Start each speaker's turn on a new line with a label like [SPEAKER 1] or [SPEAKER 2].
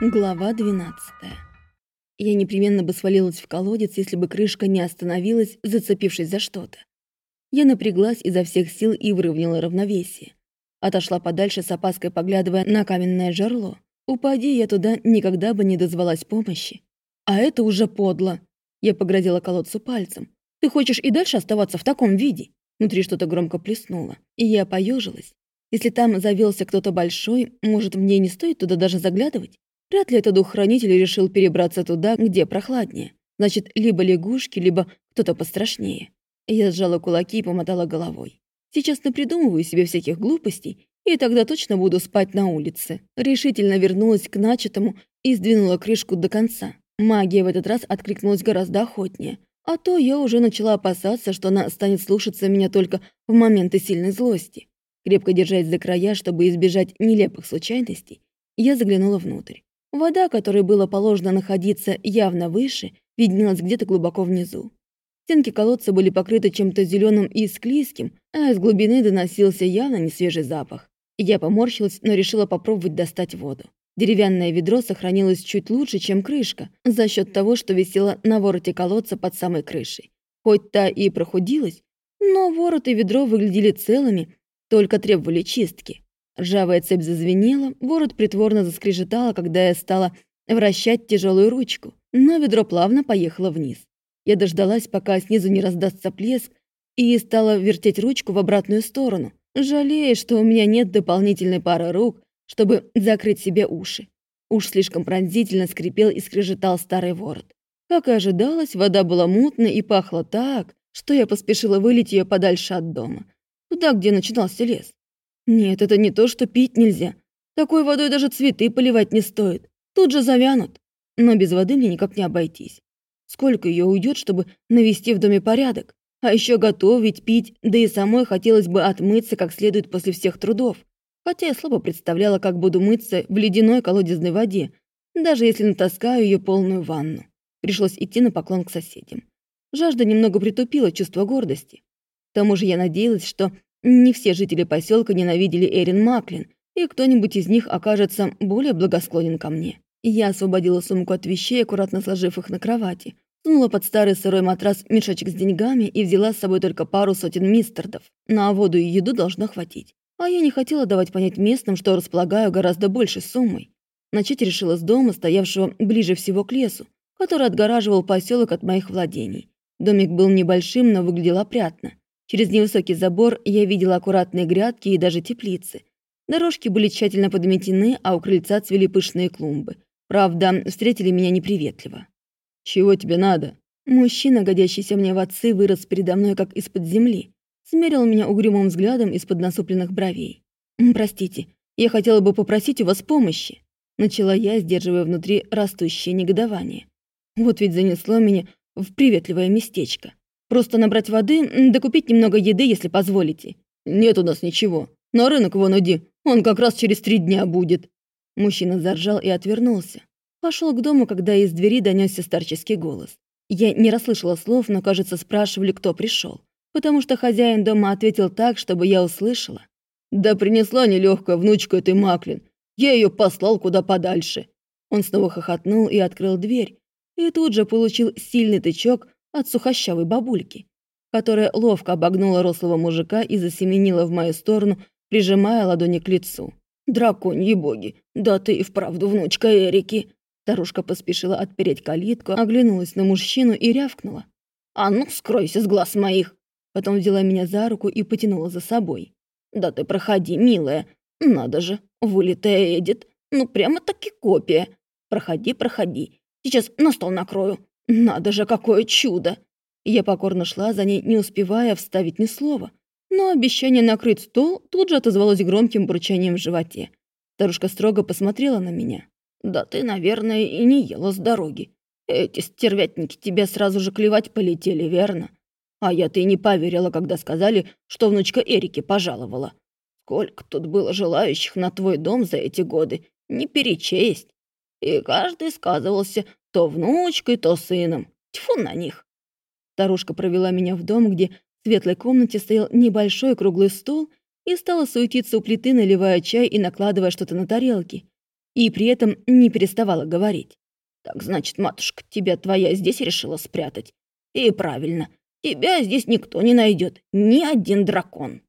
[SPEAKER 1] Глава 12. Я непременно бы свалилась в колодец, если бы крышка не остановилась, зацепившись за что-то. Я напряглась изо всех сил и выровняла равновесие. Отошла подальше с опаской, поглядывая на каменное жерло. Упади я туда, никогда бы не дозвалась помощи. А это уже подло. Я погрозила колодцу пальцем. Ты хочешь и дальше оставаться в таком виде? Внутри что-то громко плеснуло, и я поежилась. Если там завелся кто-то большой, может, мне не стоит туда даже заглядывать? Вряд ли этот дух-хранитель решил перебраться туда, где прохладнее. Значит, либо лягушки, либо кто-то пострашнее. Я сжала кулаки и помотала головой. Сейчас напридумываю себе всяких глупостей, и тогда точно буду спать на улице. Решительно вернулась к начатому и сдвинула крышку до конца. Магия в этот раз откликнулась гораздо охотнее. А то я уже начала опасаться, что она станет слушаться меня только в моменты сильной злости. Крепко держась за края, чтобы избежать нелепых случайностей, я заглянула внутрь. Вода, которой было положено находиться явно выше, виднелась где-то глубоко внизу. Стенки колодца были покрыты чем-то зеленым и склизким, а из глубины доносился явно несвежий запах. Я поморщилась, но решила попробовать достать воду. Деревянное ведро сохранилось чуть лучше, чем крышка, за счет того, что висело на вороте колодца под самой крышей. Хоть та и прохудилась, но ворот и ведро выглядели целыми, только требовали чистки. Ржавая цепь зазвенела, ворот притворно заскрежетала, когда я стала вращать тяжелую ручку, но ведро плавно поехало вниз. Я дождалась, пока снизу не раздастся плеск, и стала вертеть ручку в обратную сторону, жалея, что у меня нет дополнительной пары рук, чтобы закрыть себе уши. Уж слишком пронзительно скрипел и скрежетал старый ворот. Как и ожидалось, вода была мутной и пахла так, что я поспешила вылить ее подальше от дома, туда, где начинался лес. Нет, это не то, что пить нельзя. Такой водой даже цветы поливать не стоит. Тут же завянут. Но без воды мне никак не обойтись. Сколько ее уйдет, чтобы навести в доме порядок? А еще готовить, пить, да и самой хотелось бы отмыться как следует после всех трудов. Хотя я слабо представляла, как буду мыться в ледяной колодезной воде, даже если натаскаю ее полную ванну. Пришлось идти на поклон к соседям. Жажда немного притупила чувство гордости. К тому же я надеялась, что не все жители поселка ненавидели Эрин Маклин, и кто-нибудь из них окажется более благосклонен ко мне. Я освободила сумку от вещей, аккуратно сложив их на кровати, сунула под старый сырой матрас мешочек с деньгами и взяла с собой только пару сотен мистердов. На воду и еду должно хватить. А я не хотела давать понять местным, что располагаю гораздо большей суммой. Начать решила с дома, стоявшего ближе всего к лесу, который отгораживал поселок от моих владений. Домик был небольшим, но выглядел опрятно. Через невысокий забор я видела аккуратные грядки и даже теплицы. Дорожки были тщательно подметены, а у крыльца цвели пышные клумбы. Правда, встретили меня неприветливо. «Чего тебе надо?» Мужчина, годящийся мне в отцы, вырос передо мной как из-под земли. Смерил меня угрюмым взглядом из-под насупленных бровей. «Простите, я хотела бы попросить у вас помощи», начала я, сдерживая внутри растущее негодование. Вот ведь занесло меня в приветливое местечко. Просто набрать воды, да купить немного еды, если позволите». «Нет у нас ничего. На рынок вон иди, он как раз через три дня будет». Мужчина заржал и отвернулся. Пошел к дому, когда из двери донесся старческий голос. Я не расслышала слов, но, кажется, спрашивали, кто пришел, потому что хозяин дома ответил так, чтобы я услышала. «Да принесла нелегкая внучка этой Маклин. Я ее послал куда подальше». Он снова хохотнул и открыл дверь, и тут же получил сильный тычок от сухощавой бабульки, которая ловко обогнула рослого мужика и засеменила в мою сторону, прижимая ладони к лицу. «Драконьи боги, да ты и вправду внучка Эрики!» Старушка поспешила отпереть калитку, оглянулась на мужчину и рявкнула. «А ну, скройся с глаз моих!» Потом взяла меня за руку и потянула за собой. «Да ты проходи, милая. Надо же, вылитая Эдит. Ну, прямо-таки копия. Проходи, проходи. Сейчас на стол накрою. Надо же, какое чудо! Я покорно шла за ней, не успевая вставить ни слова. Но обещание накрыть стол тут же отозвалось громким бурчанием в животе. Старушка строго посмотрела на меня. «Да ты, наверное, и не ела с дороги. Эти стервятники тебя сразу же клевать полетели, верно? А я-то и не поверила, когда сказали, что внучка Эрики пожаловала. Сколько тут было желающих на твой дом за эти годы, не перечесть. И каждый сказывался то внучкой, то сыном. Тьфу на них. Старушка провела меня в дом, где в светлой комнате стоял небольшой круглый стол и стала суетиться у плиты, наливая чай и накладывая что-то на тарелки. и при этом не переставала говорить. «Так значит, матушка, тебя твоя здесь решила спрятать? И правильно, тебя здесь никто не найдет, ни один дракон».